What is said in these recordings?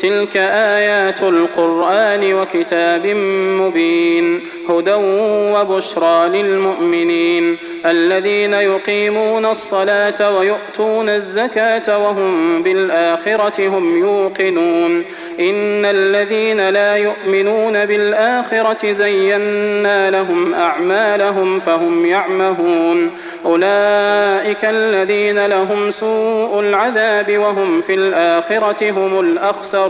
تلك آيات القرآن وكتاب مبين هدى وبشرى للمؤمنين. الذين يقيمون الصلاة ويؤتون الزكاة وهم بالآخرة هم يوقنون. إن الذين لا يؤمنون بالآخرة زينا لهم أعمالهم فهم يعمهون. أولئك الذين لهم سوء العذاب وهم في الآخرة هم الأخسرون.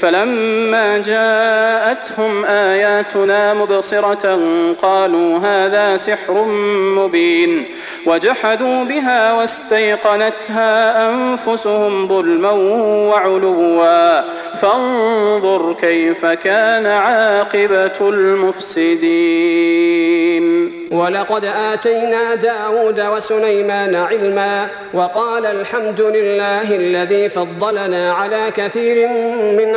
فلما جاءتهم آياتنا مبصرة قالوا هذا سحر مبين وجحدوا بها واستيقنتها أنفسهم ظلما وعلوا. فانظر كيف كان عاقبة المفسدين. ولقد آتينا داود وسليمان علما وقال الحمد لله الذي فضلنا على كثير من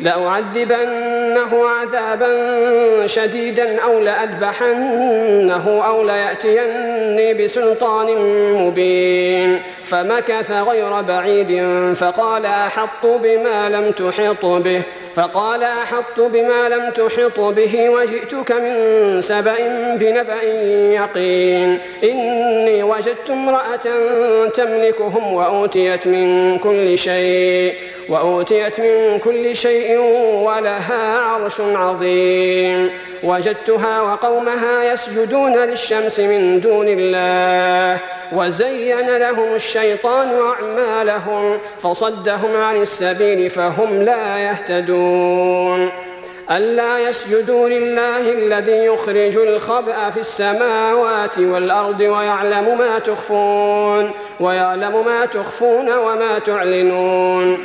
لأعذبنه عذابا شديدا أو لأذبحنه أو ليأتيني بسلطان مبين. فمكث غير بعيد فقال أحط بما لم تحط به. فقال أحط بما لم تحط به وجئتك من سبأ بنبأ يقين. إني وجدت امرأة تملكهم وأوتيت من كل شيء. وأوتيت من كل شيء ولها عرش عظيم. وجدتها وقومها يسجدون للشمس من دون الله. وزين لهم الشيطان أعمالهم فصدهم عن السبيل فهم لا يهتدون. ألا يسجدوا لله الذي يخرج الخبأ في السماوات والأرض ويعلم ما تخفون ويعلم ما تخفون وما تعلنون.